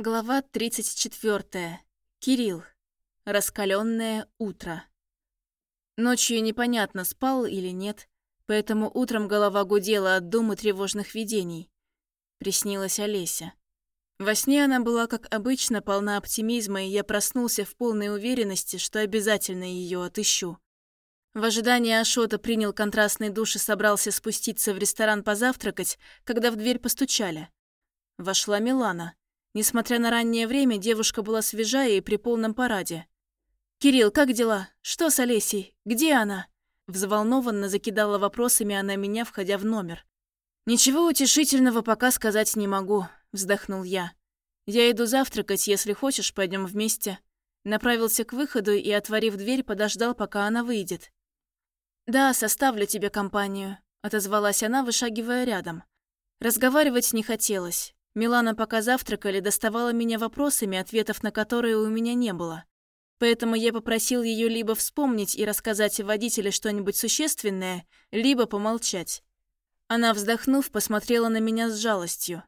Глава 34. Кирилл. Раскаленное утро. Ночью непонятно, спал или нет, поэтому утром голова гудела от думы тревожных видений. Приснилась Олеся. Во сне она была, как обычно, полна оптимизма, и я проснулся в полной уверенности, что обязательно ее отыщу. В ожидании Ашота принял контрастный душ и собрался спуститься в ресторан позавтракать, когда в дверь постучали. Вошла Милана. Несмотря на раннее время, девушка была свежая и при полном параде. «Кирилл, как дела? Что с Олесей? Где она?» Взволнованно закидала вопросами она меня, входя в номер. «Ничего утешительного пока сказать не могу», — вздохнул я. «Я иду завтракать, если хочешь, пойдем вместе». Направился к выходу и, отворив дверь, подождал, пока она выйдет. «Да, составлю тебе компанию», — отозвалась она, вышагивая рядом. Разговаривать не хотелось. Милана, пока завтракали, доставала меня вопросами, ответов на которые у меня не было. Поэтому я попросил ее либо вспомнить и рассказать водителю что-нибудь существенное, либо помолчать. Она, вздохнув, посмотрела на меня с жалостью.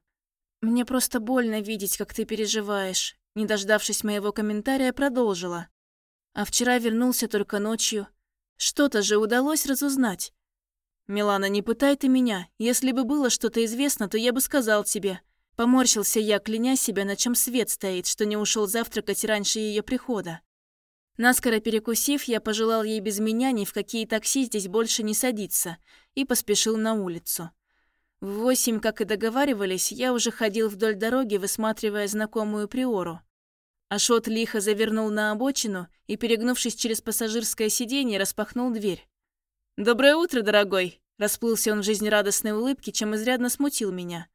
«Мне просто больно видеть, как ты переживаешь», не дождавшись моего комментария, продолжила. «А вчера вернулся только ночью. Что-то же удалось разузнать». «Милана, не пытай ты меня. Если бы было что-то известно, то я бы сказал тебе. Поморщился я, кляня себя, на чем свет стоит, что не ушел завтракать раньше ее прихода. Наскоро перекусив, я пожелал ей без меня ни в какие такси здесь больше не садиться и поспешил на улицу. В восемь, как и договаривались, я уже ходил вдоль дороги, высматривая знакомую приору. Ашот лихо завернул на обочину и, перегнувшись через пассажирское сиденье, распахнул дверь. «Доброе утро, дорогой!» Расплылся он в жизнерадостной улыбке, чем изрядно смутил меня.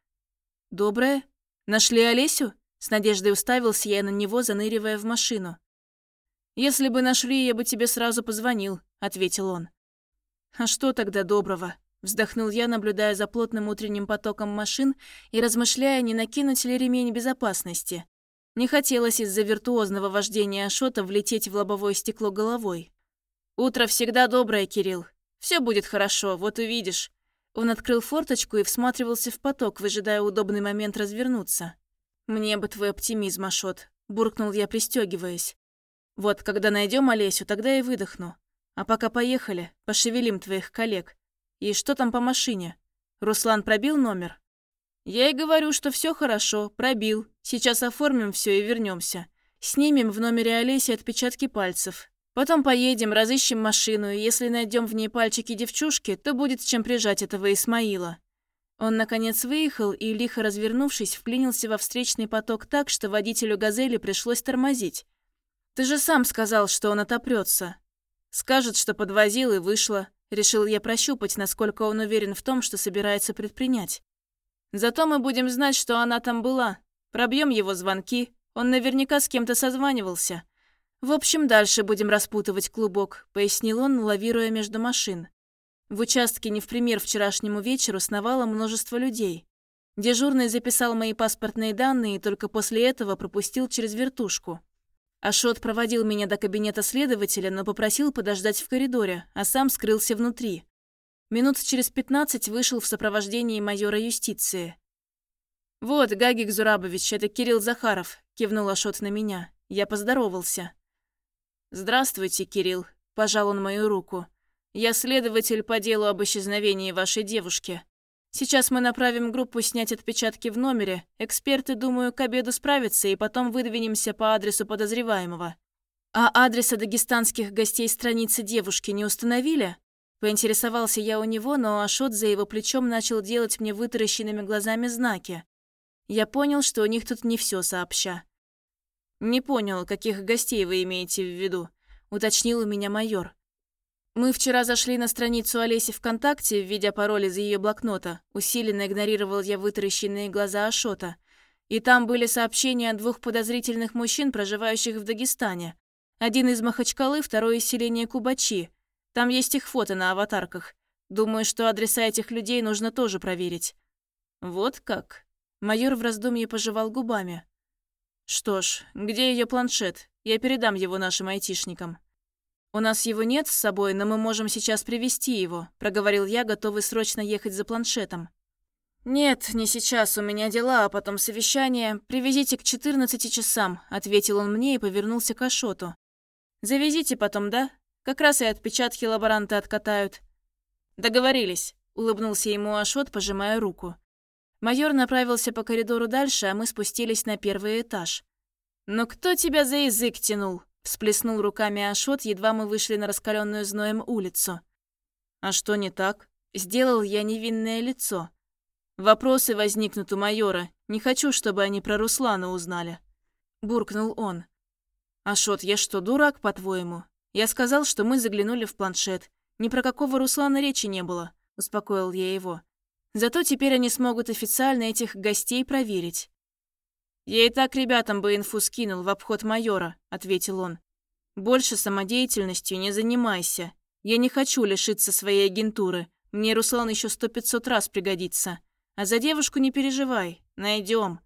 «Доброе? Нашли Олесю?» С надеждой уставился я на него, заныривая в машину. «Если бы нашли, я бы тебе сразу позвонил», — ответил он. «А что тогда доброго?» Вздохнул я, наблюдая за плотным утренним потоком машин и размышляя, не накинуть ли ремень безопасности. Не хотелось из-за виртуозного вождения Ашота влететь в лобовое стекло головой. «Утро всегда доброе, Кирилл. Все будет хорошо, вот увидишь», он открыл форточку и всматривался в поток, выжидая удобный момент развернуться. «Мне бы твой оптимизм, Ашот», – буркнул я, пристегиваясь. «Вот, когда найдем Олесю, тогда и выдохну. А пока поехали, пошевелим твоих коллег. И что там по машине? Руслан пробил номер?» «Я и говорю, что все хорошо, пробил. Сейчас оформим все и вернемся. Снимем в номере Олеси отпечатки пальцев. Потом поедем, разыщем машину, и если найдем в ней пальчики девчушки, то будет чем прижать этого Исмаила». Он, наконец, выехал и, лихо развернувшись, вклинился во встречный поток так, что водителю «Газели» пришлось тормозить. «Ты же сам сказал, что он отопрется. Скажет, что подвозил и вышло. Решил я прощупать, насколько он уверен в том, что собирается предпринять. Зато мы будем знать, что она там была. Пробьем его звонки. Он наверняка с кем-то созванивался. «В общем, дальше будем распутывать клубок», — пояснил он, лавируя между машин. В участке не в пример вчерашнему вечеру сновало множество людей. Дежурный записал мои паспортные данные и только после этого пропустил через вертушку. Ашот проводил меня до кабинета следователя, но попросил подождать в коридоре, а сам скрылся внутри. Минут через пятнадцать вышел в сопровождении майора юстиции. «Вот, Гагик Зурабович, это Кирилл Захаров», – кивнул Ашот на меня. Я поздоровался. «Здравствуйте, Кирилл», – пожал он мою руку. «Я следователь по делу об исчезновении вашей девушки. Сейчас мы направим группу снять отпечатки в номере. Эксперты, думаю, к обеду справятся, и потом выдвинемся по адресу подозреваемого». «А адреса дагестанских гостей страницы девушки не установили?» Поинтересовался я у него, но Ашот за его плечом начал делать мне вытаращенными глазами знаки. Я понял, что у них тут не все сообща. «Не понял, каких гостей вы имеете в виду?» – уточнил у меня майор. «Мы вчера зашли на страницу Олеси ВКонтакте, введя пароль из ее блокнота. Усиленно игнорировал я вытаращенные глаза Ашота. И там были сообщения о двух подозрительных мужчин, проживающих в Дагестане. Один из Махачкалы, второй из селения Кубачи. Там есть их фото на аватарках. Думаю, что адреса этих людей нужно тоже проверить». «Вот как?» Майор в раздумье пожевал губами. «Что ж, где ее планшет? Я передам его нашим айтишникам». «У нас его нет с собой, но мы можем сейчас привести его», – проговорил я, готовый срочно ехать за планшетом. «Нет, не сейчас, у меня дела, а потом совещание. Привезите к 14 часам», — ответил он мне и повернулся к Ашоту. «Завезите потом, да? Как раз и отпечатки лаборанты откатают». «Договорились», — улыбнулся ему Ашот, пожимая руку. Майор направился по коридору дальше, а мы спустились на первый этаж. «Но кто тебя за язык тянул?» — всплеснул руками Ашот, едва мы вышли на раскаленную зноем улицу. «А что не так?» — сделал я невинное лицо. «Вопросы возникнут у майора. Не хочу, чтобы они про Руслана узнали». Буркнул он. «Ашот, я что, дурак, по-твоему? Я сказал, что мы заглянули в планшет. Ни про какого Руслана речи не было», — успокоил я его. «Зато теперь они смогут официально этих гостей проверить». «Я и так ребятам бы инфу скинул в обход майора», — ответил он. «Больше самодеятельностью не занимайся. Я не хочу лишиться своей агентуры. Мне Руслан еще сто пятьсот раз пригодится. А за девушку не переживай, найдем.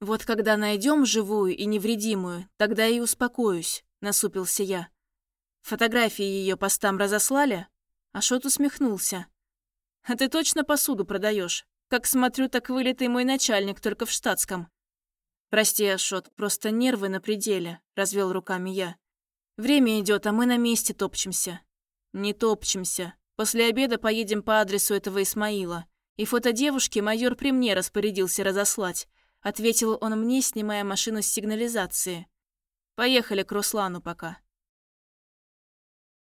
Вот когда найдем живую и невредимую, тогда и успокоюсь, насупился я. Фотографии ее постам разослали? Ашот усмехнулся. А ты точно посуду продаешь? Как смотрю, так вылитый мой начальник, только в штатском. Прости, Ашот, просто нервы на пределе, развел руками я. Время идет, а мы на месте топчемся. Не топчемся. После обеда поедем по адресу этого Исмаила. И фото девушки майор при мне распорядился разослать. Ответил он мне, снимая машину с сигнализации. Поехали к Руслану пока.